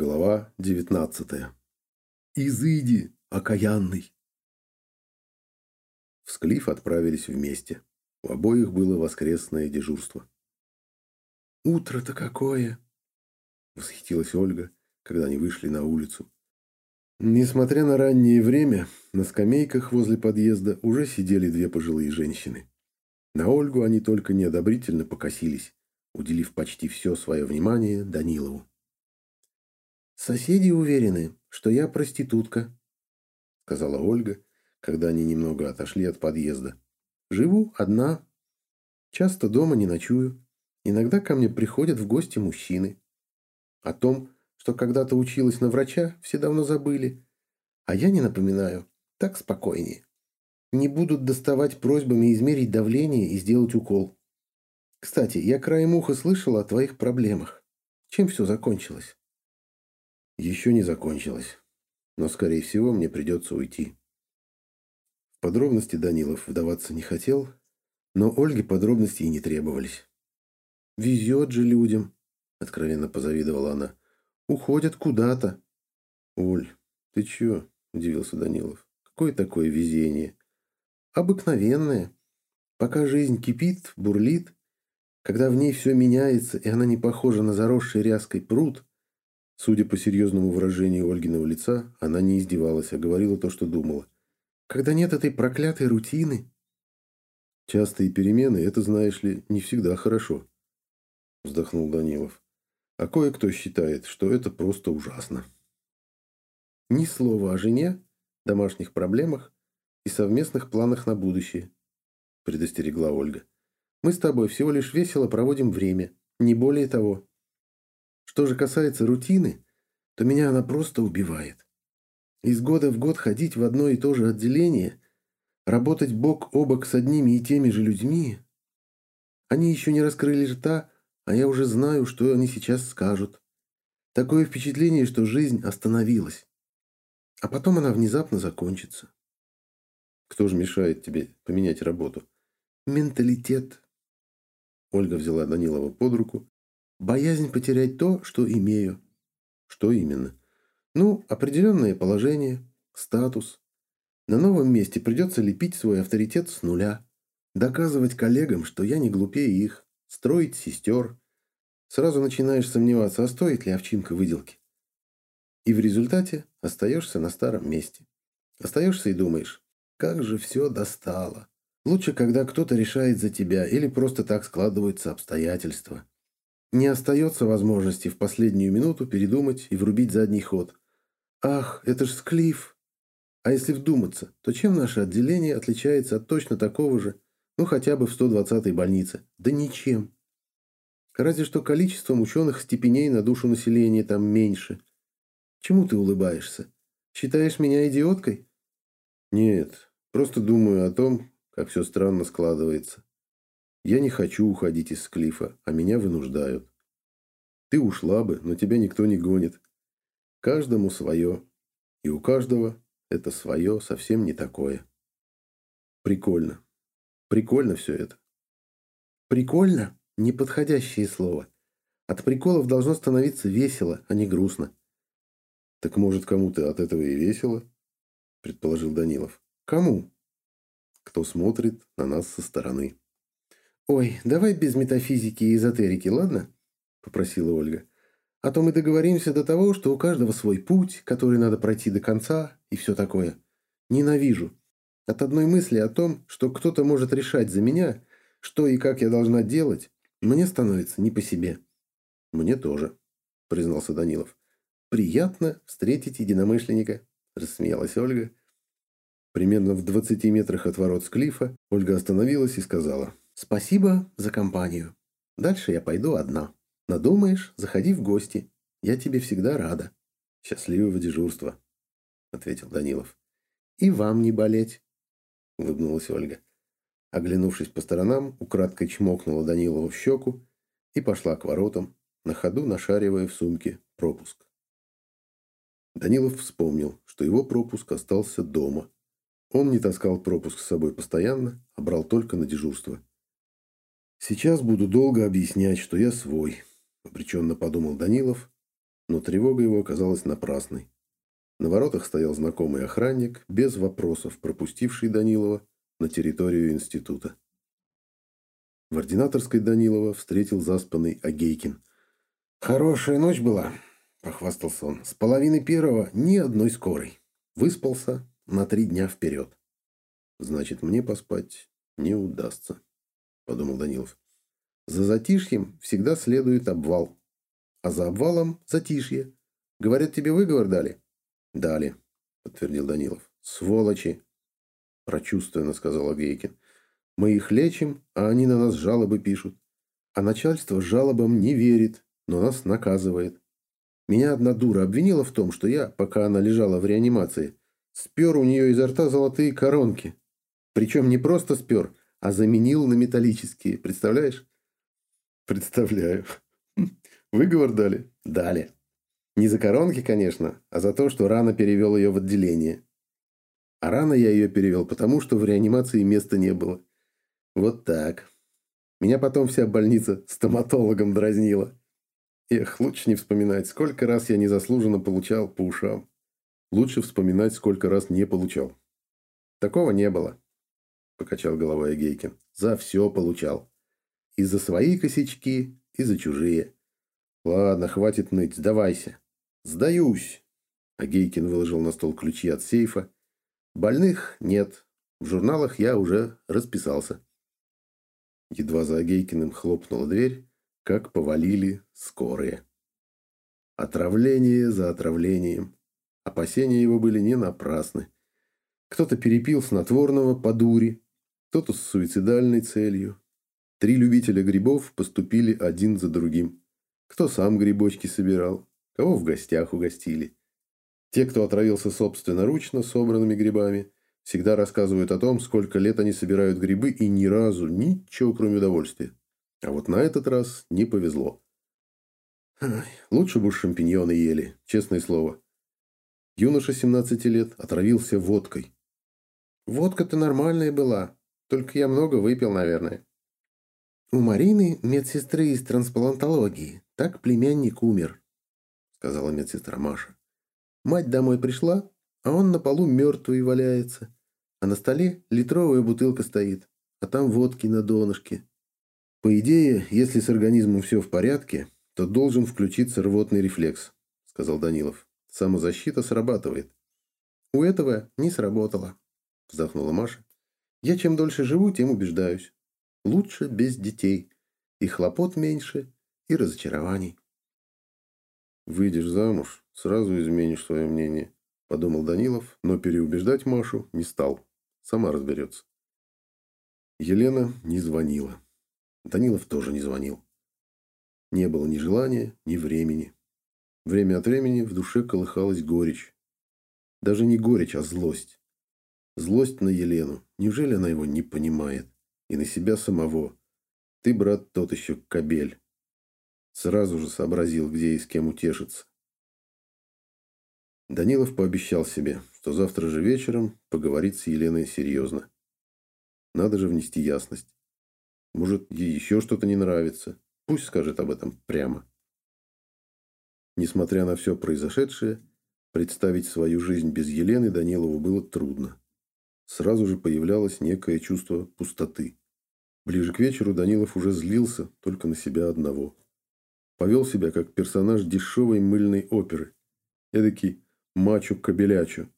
Глава девятнадцатая. «Изыди, окаянный!» В Склиф отправились вместе. У обоих было воскресное дежурство. «Утро-то какое!» — восхитилась Ольга, когда они вышли на улицу. Несмотря на раннее время, на скамейках возле подъезда уже сидели две пожилые женщины. На Ольгу они только неодобрительно покосились, уделив почти все свое внимание Данилову. «Соседи уверены, что я проститутка», — сказала Ольга, когда они немного отошли от подъезда. «Живу одна. Часто дома не ночую. Иногда ко мне приходят в гости мужчины. О том, что когда-то училась на врача, все давно забыли. А я не напоминаю. Так спокойнее. Не будут доставать просьбами измерить давление и сделать укол. Кстати, я краем уха слышала о твоих проблемах. Чем все закончилось?» Еще не закончилось, но, скорее всего, мне придется уйти. В подробности Данилов вдаваться не хотел, но Ольге подробности и не требовались. «Везет же людям», — откровенно позавидовала она. «Уходят куда-то». «Оль, ты чё?» — удивился Данилов. «Какое такое везение?» «Обыкновенное. Пока жизнь кипит, бурлит, когда в ней все меняется, и она не похожа на заросший ряской пруд, Судя по серьезному выражению Ольгиного лица, она не издевалась, а говорила то, что думала. «Когда нет этой проклятой рутины...» «Частые перемены, это, знаешь ли, не всегда хорошо», — вздохнул Данилов. «А кое-кто считает, что это просто ужасно». «Ни слова о жене, домашних проблемах и совместных планах на будущее», — предостерегла Ольга. «Мы с тобой всего лишь весело проводим время, не более того». Что же касается рутины, то меня она просто убивает. Из года в год ходить в одно и то же отделение, работать бок о бок с одними и теми же людьми. Они еще не раскрыли рта, а я уже знаю, что они сейчас скажут. Такое впечатление, что жизнь остановилась. А потом она внезапно закончится. Кто же мешает тебе поменять работу? Менталитет. Ольга взяла Данилова под руку Боязнь потерять то, что имею. Что именно? Ну, определенное положение, статус. На новом месте придется лепить свой авторитет с нуля. Доказывать коллегам, что я не глупее их. Строить сестер. Сразу начинаешь сомневаться, а стоит ли овчинка выделки. И в результате остаешься на старом месте. Остаешься и думаешь, как же все достало. Лучше, когда кто-то решает за тебя или просто так складываются обстоятельства. Не остается возможности в последнюю минуту передумать и врубить задний ход. Ах, это ж склиф! А если вдуматься, то чем наше отделение отличается от точно такого же, ну хотя бы в 120-й больнице? Да ничем. Разве что количеством ученых степеней на душу населения там меньше. Чему ты улыбаешься? Считаешь меня идиоткой? Нет, просто думаю о том, как все странно складывается. Я не хочу уходить из Склифа, а меня вынуждают. Ты ушла бы, но тебя никто не гонит. Каждому свое. И у каждого это свое совсем не такое. Прикольно. Прикольно все это. Прикольно – неподходящее слово. От приколов должно становиться весело, а не грустно. Так может, кому-то от этого и весело? Предположил Данилов. Кому? Кто смотрит на нас со стороны. «Ой, давай без метафизики и эзотерики, ладно?» – попросила Ольга. «А то мы договоримся до того, что у каждого свой путь, который надо пройти до конца, и все такое. Ненавижу. От одной мысли о том, что кто-то может решать за меня, что и как я должна делать, мне становится не по себе». «Мне тоже», – признался Данилов. «Приятно встретить единомышленника», – рассмеялась Ольга. Примерно в двадцати метрах от ворот Склифа Ольга остановилась и сказала – «Спасибо за компанию. Дальше я пойду одна. Надумаешь, заходи в гости. Я тебе всегда рада». «Счастливого дежурства», — ответил Данилов. «И вам не болеть», — улыбнулась Ольга. Оглянувшись по сторонам, украдкой чмокнула Данилова в щеку и пошла к воротам, на ходу нашаривая в сумке пропуск. Данилов вспомнил, что его пропуск остался дома. Он не таскал пропуск с собой постоянно, а брал только на дежурство. «Сейчас буду долго объяснять, что я свой», — обреченно подумал Данилов Но тревога его оказалась напрасной. На воротах стоял знакомый охранник, без вопросов пропустивший Данилова на территорию института. В ординаторской Данилова встретил заспанный Агейкин. «Хорошая ночь была», — похвастался он. «С половины первого ни одной скорой. Выспался на три дня вперед». «Значит, мне поспать не удастся», — подумал Данилов. «За затишьем всегда следует обвал, а за обвалом затишье. Говорят, тебе выговор дали?» «Дали», — подтвердил Данилов. «Сволочи!» — прочувственно сказал Агейкин. «Мы их лечим, а они на нас жалобы пишут. А начальство жалобам не верит, но нас наказывает. Меня одна дура обвинила в том, что я, пока она лежала в реанимации, спер у нее изо рта золотые коронки. Причем не просто спер, а заменил на металлические. Представляешь? Представляю. Выговор дали? Дали. Не за коронки, конечно, а за то, что рано перевел ее в отделение. А рано я ее перевел, потому что в реанимации места не было. Вот так. Меня потом вся больница стоматологом дразнила. Эх, лучше не вспоминать, сколько раз я незаслуженно получал по ушам. Лучше вспоминать, сколько раз не получал. Такого не было, покачал головой Гейкин. За все получал. И за свои косячки, и за чужие. Ладно, хватит ныть, сдавайся. «Сдаюсь!» Агейкин выложил на стол ключи от сейфа. «Больных нет. В журналах я уже расписался». Едва за Агейкиным хлопнула дверь, как повалили скорые. Отравление за отравлением. Опасения его были не напрасны. Кто-то перепил снотворного по дури, кто-то с суицидальной целью. Три любителя грибов поступили один за другим. Кто сам грибочки собирал, кого в гостях угостили. Те, кто отравился собственноручно собранными грибами, всегда рассказывают о том, сколько лет они собирают грибы и ни разу ничего, кроме удовольствия. А вот на этот раз не повезло. Ай, лучше бы шампиньоны ели, честное слово. Юноша 17 лет отравился водкой. Водка-то нормальная была, только я много выпил, наверное. У Марины, медсестры из трансплантологии, так племянник умер сказала медсестра Маша. Мать домой пришла, а он на полу мертвый валяется. А на столе литровая бутылка стоит, а там водки на донышке. По идее, если с организмом все в порядке, то должен включиться рвотный рефлекс, сказал Данилов. Самозащита срабатывает. У этого не сработало, вздохнула Маша. Я чем дольше живу, тем убеждаюсь. Лучше без детей. И хлопот меньше, и разочарований. «Выйдешь замуж, сразу изменишь свое мнение», – подумал Данилов, но переубеждать Машу не стал. Сама разберется. Елена не звонила. Данилов тоже не звонил. Не было ни желания, ни времени. Время от времени в душе колыхалась горечь. Даже не горечь, а злость. Злость на Елену. Неужели она его не понимает? И на себя самого. Ты, брат, тот еще кобель. Сразу же сообразил, где и с кем утешиться. Данилов пообещал себе, что завтра же вечером поговорит с Еленой серьезно. Надо же внести ясность. Может, ей еще что-то не нравится. Пусть скажет об этом прямо. Несмотря на все произошедшее, представить свою жизнь без Елены Данилову было трудно. Сразу же появлялось некое чувство пустоты. Ближе к вечеру Данилов уже злился только на себя одного. Повел себя как персонаж дешевой мыльной оперы. Эдакий мачо-кобелячо.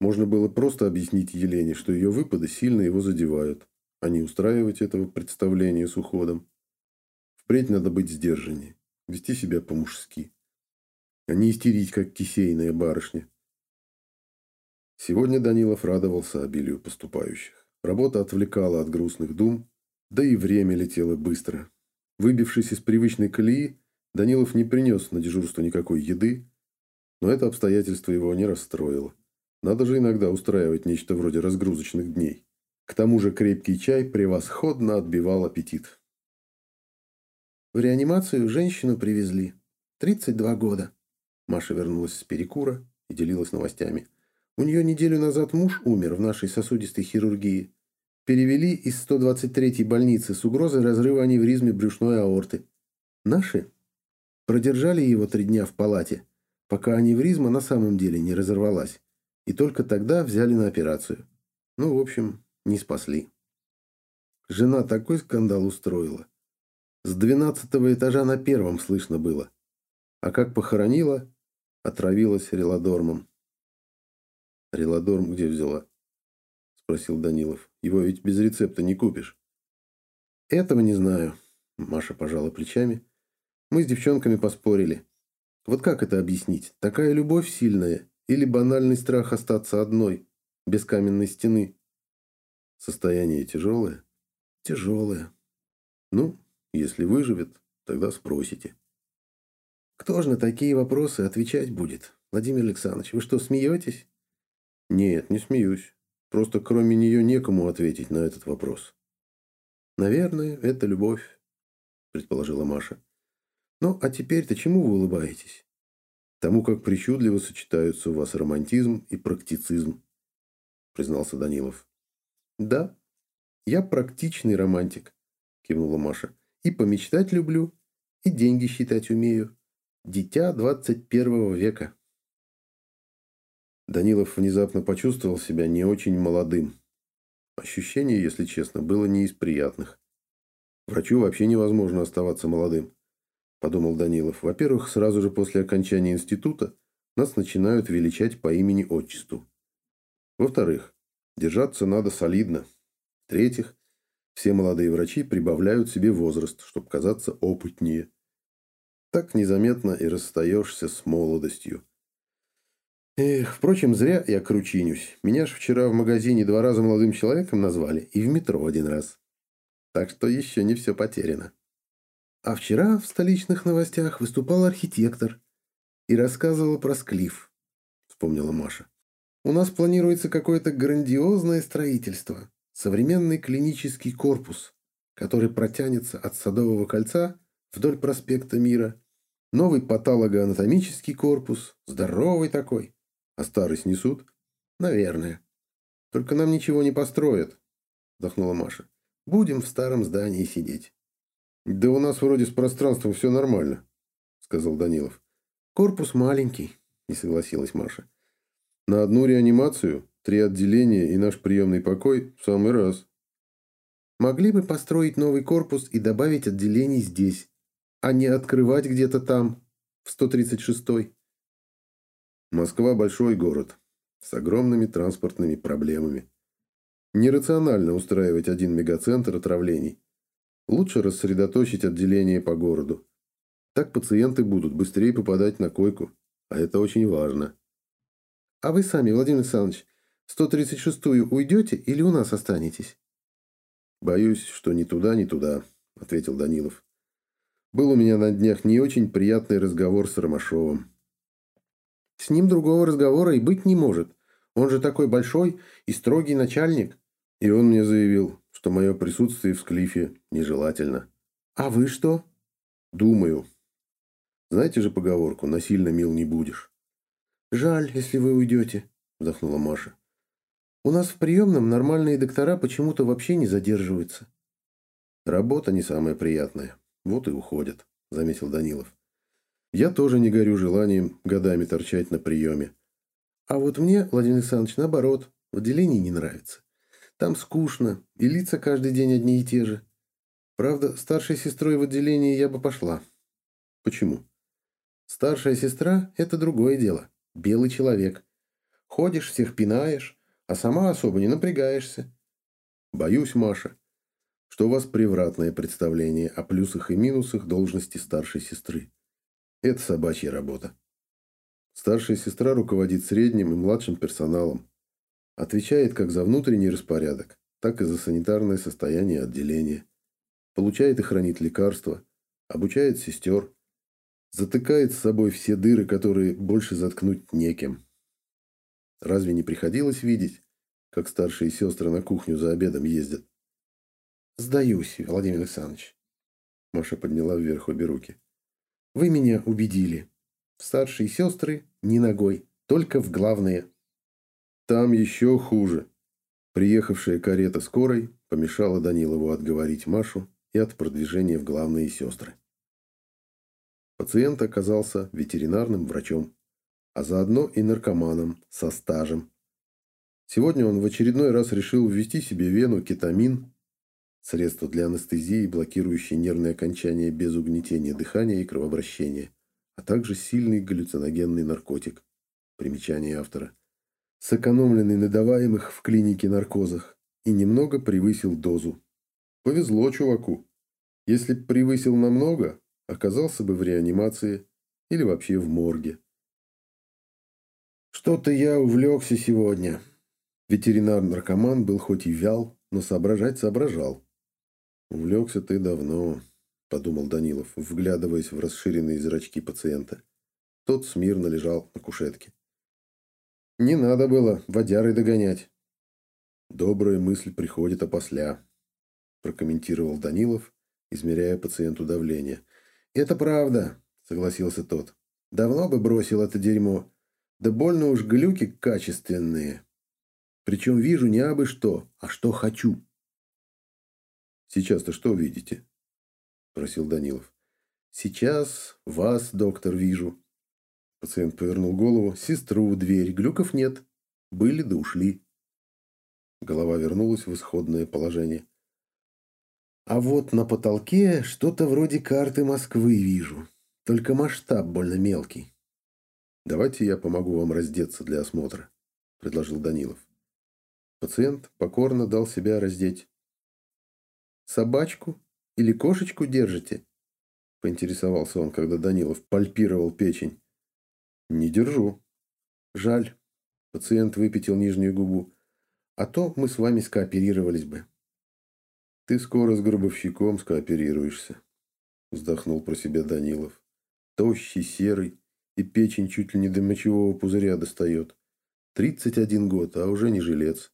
Можно было просто объяснить Елене, что ее выпады сильно его задевают, а не устраивать этого представления с уходом. Впредь надо быть сдержаннее, вести себя по-мужски, а не истерить, как кисейная барышня. Сегодня Данилов радовался обилию поступающих. Работа отвлекала от грустных дум, да и время летело быстро. Выбившись из привычной колеи, Данилов не принес на дежурство никакой еды, но это обстоятельство его не расстроило. Надо же иногда устраивать нечто вроде разгрузочных дней. К тому же крепкий чай превосходно отбивал аппетит. В реанимацию женщину привезли. 32 года. Маша вернулась с перекура и делилась новостями. У нее неделю назад муж умер в нашей сосудистой хирургии. Перевели из 123-й больницы с угрозой разрыва аневризмы брюшной аорты. Наши Продержали его три дня в палате, пока аневризма на самом деле не разорвалась. И только тогда взяли на операцию. Ну, в общем, не спасли. Жена такой скандал устроила. С двенадцатого этажа на первом слышно было. А как похоронила, отравилась релодормом. «Релодорм где взяла?» – спросил Данилов. «Его ведь без рецепта не купишь». «Этого не знаю», – Маша пожала плечами. «Мы с девчонками поспорили. Вот как это объяснить? Такая любовь сильная или банальный страх остаться одной, без каменной стены?» «Состояние тяжелое?» «Тяжелое». «Ну, если выживет, тогда спросите». «Кто же на такие вопросы отвечать будет? Владимир Александрович, вы что, смеетесь?» Нет, не смеюсь. Просто кроме нее некому ответить на этот вопрос. Наверное, это любовь, предположила Маша. Ну, а теперь-то чему вы улыбаетесь? Тому, как причудливо сочетаются у вас романтизм и практицизм, признался Данилов. Да, я практичный романтик, кивнула Маша. И помечтать люблю, и деньги считать умею. Дитя двадцать первого века. Данилов внезапно почувствовал себя не очень молодым. Ощущение, если честно, было не из приятных. Врачу вообще невозможно оставаться молодым, подумал Данилов. Во-первых, сразу же после окончания института нас начинают величать по имени-отчеству. Во-вторых, держаться надо солидно. В-третьих, все молодые врачи прибавляют себе возраст, чтобы казаться опытнее. Так незаметно и расстаешься с молодостью. Эх, впрочем, зря я кручинюсь. Меня ж вчера в магазине два раза молодым человеком назвали и в метро один раз. Так что еще не все потеряно. А вчера в столичных новостях выступал архитектор и рассказывал про склиф, вспомнила Маша. У нас планируется какое-то грандиозное строительство, современный клинический корпус, который протянется от Садового кольца вдоль проспекта Мира, новый патологоанатомический корпус, здоровый такой, а старый снесут? Наверное. Только нам ничего не построят, вздохнула Маша. Будем в старом здании сидеть. Да у нас вроде с пространством все нормально, сказал Данилов. Корпус маленький, не согласилась Маша. На одну реанимацию, три отделения и наш приемный покой в самый раз. Могли бы построить новый корпус и добавить отделений здесь, а не открывать где-то там, в 136-й. Москва – большой город с огромными транспортными проблемами. Нерационально устраивать один мегацентр отравлений. Лучше рассредоточить отделение по городу. Так пациенты будут быстрее попадать на койку, а это очень важно. А вы сами, Владимир Александрович, 136-ю уйдете или у нас останетесь? Боюсь, что ни туда, ни туда, ответил Данилов. Был у меня на днях не очень приятный разговор с Ромашовым. С ним другого разговора и быть не может. Он же такой большой и строгий начальник. И он мне заявил, что мое присутствие в Склифе нежелательно. А вы что? Думаю. Знаете же поговорку «насильно мил не будешь». Жаль, если вы уйдете, вздохнула Маша. У нас в приемном нормальные доктора почему-то вообще не задерживаются. Работа не самая приятная. Вот и уходят, заметил Данилов. Я тоже не горю желанием годами торчать на приеме. А вот мне, Владимир Александрович, наоборот, в отделении не нравится. Там скучно, и лица каждый день одни и те же. Правда, старшей сестрой в отделении я бы пошла. Почему? Старшая сестра – это другое дело. Белый человек. Ходишь, всех пинаешь, а сама особо не напрягаешься. Боюсь, Маша, что у вас превратное представление о плюсах и минусах должности старшей сестры. Это собачья работа. Старшая сестра руководит средним и младшим персоналом. Отвечает как за внутренний распорядок, так и за санитарное состояние отделения. Получает и хранит лекарства, обучает сестер, затыкает с собой все дыры, которые больше заткнуть некем. Разве не приходилось видеть, как старшие сестры на кухню за обедом ездят? «Сдаюсь, Владимир Александрович». Маша подняла вверх обе руки. Вы меня убедили. Старшие сестры ни ногой, только в главные. Там еще хуже. Приехавшая карета скорой помешала Данилову отговорить Машу и от продвижения в главные сестры. Пациент оказался ветеринарным врачом. а заодно и наркоманом со стажем. Сегодня он в очередной раз решил ввести себе вену кетамин, средство для анестезии, блокирующее нервные окончания без угнетения дыхания и кровообращения, а также сильный галлюциногенный наркотик. Примечание автора. Сэкономленный на даваемых в клинике наркозах и немного превысил дозу. Повезло чуваку. Если б превысил намного, оказался бы в реанимации или вообще в морге. Что-то я увлекся сегодня. Ветеринар-наркоман был хоть и вял, но соображать соображал. Увлекся ты давно, подумал Данилов, вглядываясь в расширенные зрачки пациента. Тот смирно лежал на кушетке. Не надо было водярой догонять. Добрая мысль приходит опосля, прокомментировал Данилов, измеряя пациенту давление. Это правда, согласился тот. Давно бы бросил это дерьмо. Да больно уж глюки качественные. Причем вижу не абы что, а что хочу. Сейчас-то что видите? Спросил Данилов. Сейчас вас, доктор, вижу. Пациент повернул голову. Сестру в дверь. Глюков нет. Были да ушли. Голова вернулась в исходное положение. А вот на потолке что-то вроде карты Москвы вижу. Только масштаб больно мелкий. «Давайте я помогу вам раздеться для осмотра», – предложил Данилов. Пациент покорно дал себя раздеть. «Собачку или кошечку держите?» – поинтересовался он, когда Данилов пальпировал печень. «Не держу». «Жаль». Пациент выпятил нижнюю губу. «А то мы с вами скооперировались бы». «Ты скоро с гробовщиком скооперируешься», – вздохнул про себя Данилов тощий, серый, и печень чуть ли не до мочевого пузыря достает. Тридцать один год, а уже не жилец.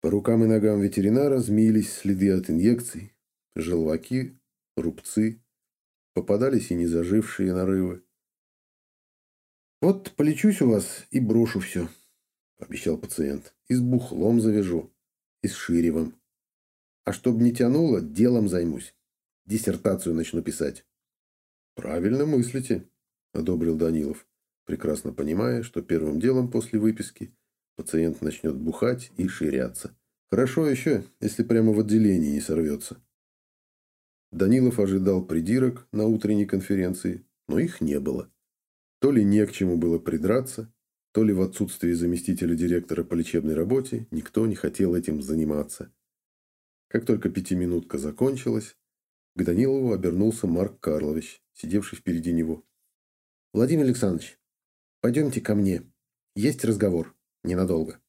По рукам и ногам ветеринара змеились следы от инъекций, желваки, рубцы, попадались и незажившие нарывы. «Вот полечусь у вас и брошу все», — обещал пациент. «И с бухлом завяжу, и с ширевом. А чтоб не тянуло, делом займусь. Диссертацию начну писать». «Правильно мыслите», – одобрил Данилов, прекрасно понимая, что первым делом после выписки пациент начнет бухать и ширяться. Хорошо еще, если прямо в отделении не сорвется. Данилов ожидал придирок на утренней конференции, но их не было. То ли не к чему было придраться, то ли в отсутствии заместителя директора по лечебной работе никто не хотел этим заниматься. Как только пятиминутка закончилась, к Данилову обернулся Марк Карлович, сидевший впереди него. «Владимир Александрович, пойдемте ко мне. Есть разговор. Ненадолго».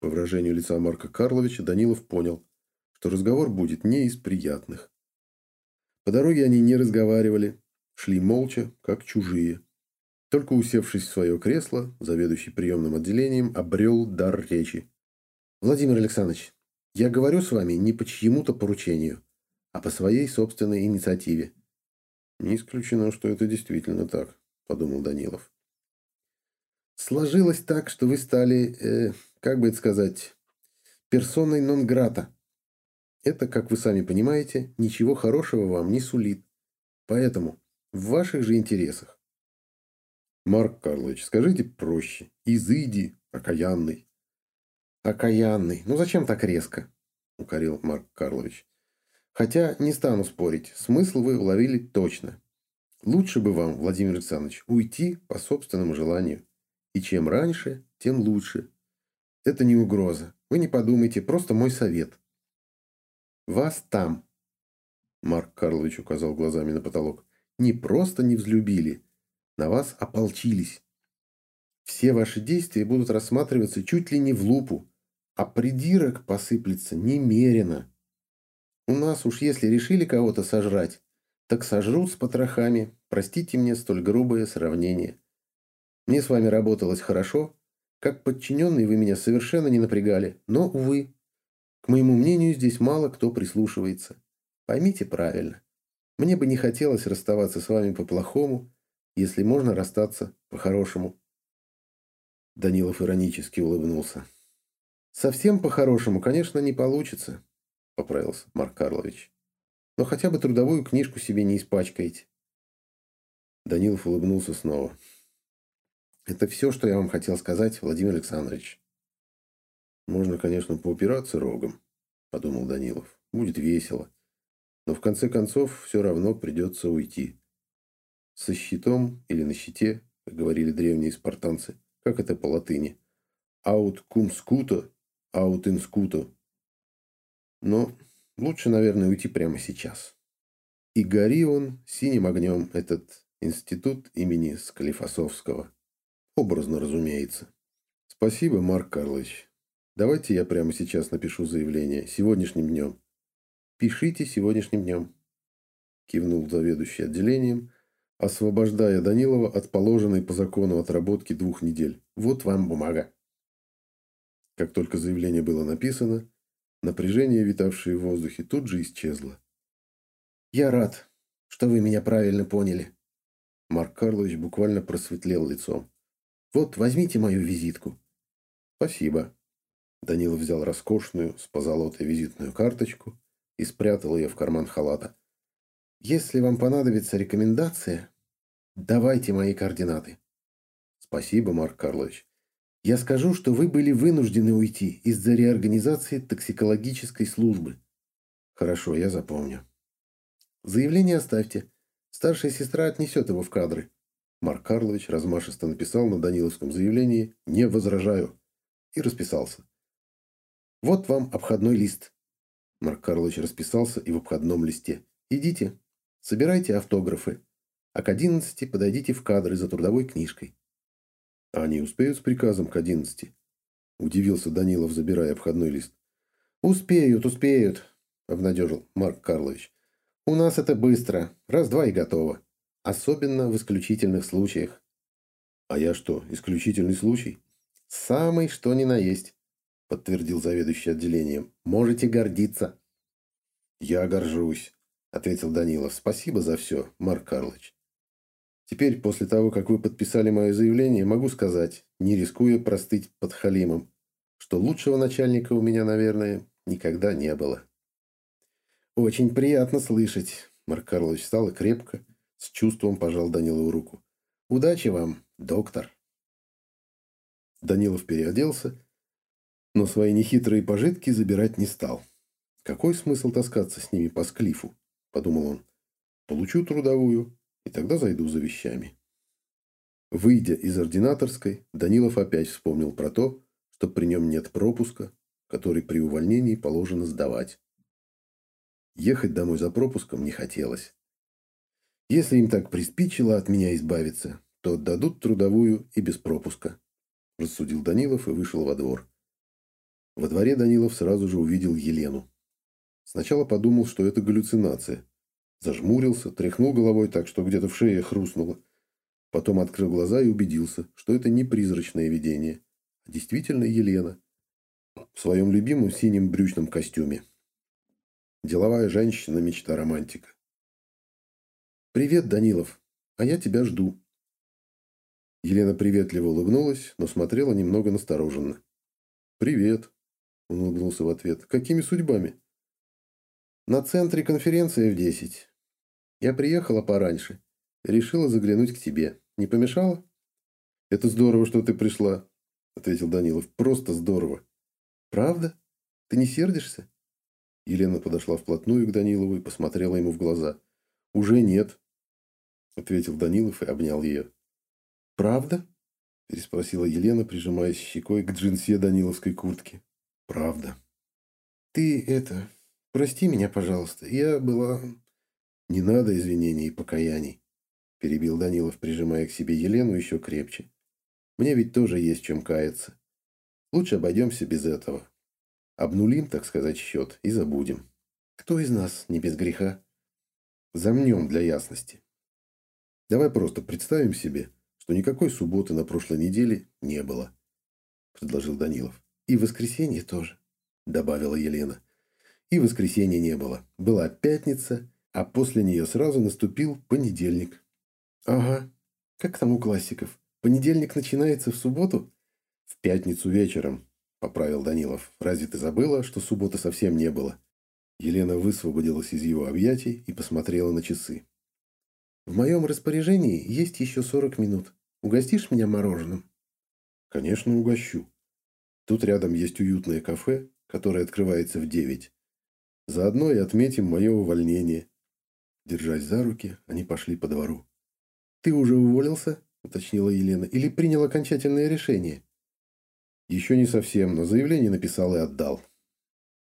По выражению лица Марка Карловича Данилов понял, что разговор будет не из приятных. По дороге они не разговаривали, шли молча, как чужие. Только усевшись в свое кресло, заведующий приемным отделением обрел дар речи. «Владимир Александрович, я говорю с вами не по чьему-то поручению а по своей собственной инициативе. Не исключено, что это действительно так, подумал Данилов. Сложилось так, что вы стали, э, как бы это сказать, персоной нон-грата. Это, как вы сами понимаете, ничего хорошего вам не сулит. Поэтому в ваших же интересах. Марк Карлович, скажите проще. Изыди, окаянный. Окаянный. Ну зачем так резко? Укорил Марк Карлович. Хотя не стану спорить, смысл вы уловили точно. Лучше бы вам, Владимир Александрович, уйти по собственному желанию. И чем раньше, тем лучше. Это не угроза. Вы не подумайте, просто мой совет. Вас там, Марк Карлович указал глазами на потолок, не просто не взлюбили, на вас ополчились. Все ваши действия будут рассматриваться чуть ли не в лупу, а придирок посыплется немерено. У нас уж если решили кого-то сожрать, так сожрут с потрохами. Простите мне столь грубое сравнение. Мне с вами работалось хорошо. Как подчиненный вы меня совершенно не напрягали. Но, увы, к моему мнению, здесь мало кто прислушивается. Поймите правильно. Мне бы не хотелось расставаться с вами по-плохому, если можно расстаться по-хорошему. Данилов иронически улыбнулся. Совсем по-хорошему, конечно, не получится. – поправился Марк Карлович. «Но хотя бы трудовую книжку себе не испачкаете». Данилов улыбнулся снова. Это все, что я вам хотел сказать, Владимир Александрович. Можно, конечно, поупираться рогом, подумал Данилов. Будет весело. Но в конце концов все равно придется уйти. Со щитом или на щите, как говорили древние спартанцы, как это по латыни. Аут кум скуто, аут ин скуто. Но лучше, наверное, уйти прямо сейчас. И гори он синим огнем, этот институт имени Склифосовского. Образно, разумеется. Спасибо, Марк Карлович. Давайте я прямо сейчас напишу заявление. Сегодняшним днем. Пишите сегодняшним днем. Кивнул заведующий отделением, освобождая Данилова от положенной по закону отработки двух недель. Вот вам бумага. Как только заявление было написано, напряжение, витавшее в воздухе, тут же исчезло. «Я рад, что вы меня правильно поняли». Марк Карлович буквально просветлел лицом. «Вот, возьмите мою визитку». «Спасибо». Данилов взял роскошную с позолотой визитную карточку и спрятал ее в карман халата. «Если вам понадобится рекомендация, давайте мои координаты». «Спасибо, Марк Карлович. Я скажу, что вы были вынуждены уйти из-за реорганизации токсикологической службы. Хорошо, я запомню. Заявление оставьте. Старшая сестра отнесет его в кадры. Марк Карлович размашисто написал на Даниловском заявлении «Не возражаю» и расписался. Вот вам обходной лист. Марк Карлович расписался и в обходном листе. Идите, собирайте автографы, а к одиннадцати подойдите в кадры за трудовой книжкой. А они успеют с приказом к одиннадцати? Удивился Данилов, забирая обходной лист. Успеют, успеют, обнадежил Марк Карлович. У нас это быстро. Раз-два и готово. Особенно в исключительных случаях. А я что, исключительный случай? Самый что ни на есть, подтвердил заведующий отделением. Можете гордиться. Я горжусь, ответил Данилов. Спасибо за все, Марк Карлович. Теперь, после того, как вы подписали мое заявление, могу сказать, не рискуя простыть под халимом, что лучшего начальника у меня, наверное, никогда не было. Очень приятно слышать. Марк Карлович встал и крепко, с чувством пожал Данилову руку. Удачи вам, доктор. Данилов переоделся, но свои нехитрые пожитки забирать не стал. Какой смысл таскаться с ними по склифу, подумал он. Получу трудовую, и тогда зайду за вещами. Выйдя из ординаторской, Данилов опять вспомнил про то, что при нем нет пропуска, который при увольнении положено сдавать. Ехать домой за пропуском не хотелось. Если им так приспичило от меня избавиться, то отдадут трудовую и без пропуска, рассудил Данилов и вышел во двор. Во дворе Данилов сразу же увидел Елену. Сначала подумал, что это галлюцинация, Зажмурился, тряхнул головой так, что где-то в шее хрустнуло. Потом открыл глаза и убедился, что это не призрачное видение, а действительно Елена. В своем любимом синем брючном костюме. Деловая женщина, мечта романтика. «Привет, Данилов. А я тебя жду». Елена приветливо улыбнулась, но смотрела немного настороженно. «Привет», — он улыбнулся в ответ. «Какими судьбами?» «На центре конференция в десять. Я приехала пораньше. Решила заглянуть к тебе. Не помешало? Это здорово, что ты пришла, ответил Данилов. Просто здорово. Правда? Ты не сердишься? Елена подошла вплотную к Данилову и посмотрела ему в глаза. Уже нет, ответил Данилов и обнял ее. Правда? переспросила Елена, прижимаясь щекой к джинсе Даниловской куртки. Правда. Ты это, прости меня, пожалуйста. Я была «Не надо извинений и покаяний», – перебил Данилов, прижимая к себе Елену еще крепче. «Мне ведь тоже есть чем каяться. Лучше обойдемся без этого. Обнулим, так сказать, счет и забудем. Кто из нас не без греха? Замнем для ясности. Давай просто представим себе, что никакой субботы на прошлой неделе не было», – предложил Данилов. «И воскресенье тоже», – добавила Елена. «И воскресенья не было. Была пятница» А после нее сразу наступил понедельник. Ага, как там у классиков. Понедельник начинается в субботу? В пятницу вечером, поправил Данилов. Разве ты забыла, что субботы совсем не было? Елена высвободилась из его объятий и посмотрела на часы. «В моем распоряжении есть еще сорок минут. Угостишь меня мороженым?» «Конечно, угощу. Тут рядом есть уютное кафе, которое открывается в девять. Заодно и отметим мое увольнение». Держась за руки, они пошли по двору. «Ты уже уволился?» – уточнила Елена. «Или принял окончательное решение?» «Еще не совсем, но заявление написал и отдал.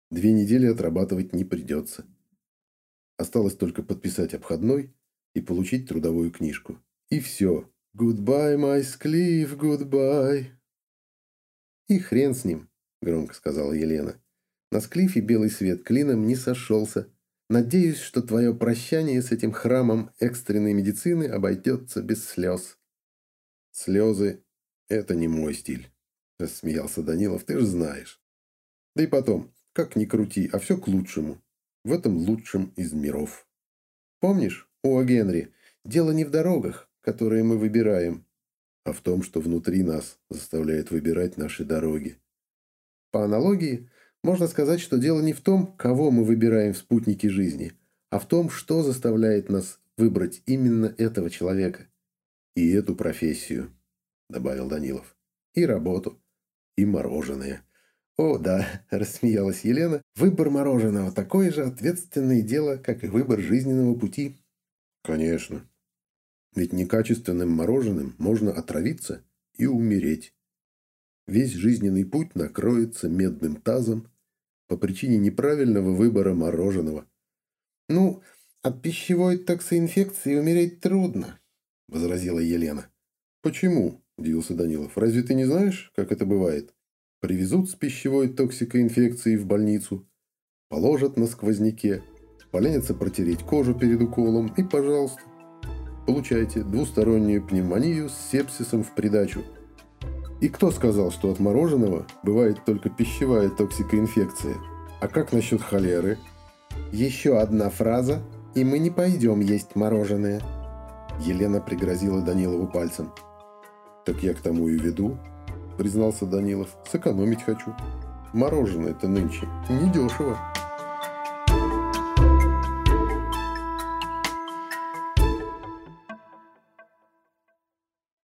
Две недели отрабатывать не придется. Осталось только подписать обходной и получить трудовую книжку. И все. «Goodbye, my Sклиф, goodbye!» «И хрен с ним», — громко сказала Елена. «На Склифе белый свет клином не сошелся. Надеюсь, что твое прощание с этим храмом экстренной медицины обойдется без слез». «Слезы — это не мой стиль», — рассмеялся Данилов, — «ты же знаешь. Да и потом, как ни крути, а все к лучшему. В этом лучшем из миров». «Помнишь, о, Генри, дело не в дорогах, которые мы выбираем, а в том, что внутри нас заставляет выбирать наши дороги. По аналогии, можно сказать, что дело не в том, кого мы выбираем в спутнике жизни, а в том, что заставляет нас выбрать именно этого человека. И эту профессию, добавил Данилов. И работу. И мороженое. О, да, рассмеялась Елена. Выбор мороженого – такое же ответственное дело, как и выбор жизненного пути. Конечно. Ведь некачественным мороженым можно отравиться и умереть. Весь жизненный путь накроется медным тазом по причине неправильного выбора мороженого. «Ну, от пищевой токсоинфекции умереть трудно», — возразила Елена. «Почему?» – удивился Данилов. «Разве ты не знаешь, как это бывает? Привезут с пищевой токсикоинфекцией в больницу, положат на сквозняке, поленятся протереть кожу перед уколом и, пожалуйста, получаете двустороннюю пневмонию с сепсисом в придачу. И кто сказал, что от мороженого бывает только пищевая токсикоинфекция? А как насчет холеры? Еще одна фраза, и мы не пойдем есть мороженое. Елена пригрозила Данилову пальцем. «Так я к тому и веду», — признался Данилов. «Сэкономить хочу. Мороженое-то нынче недешево».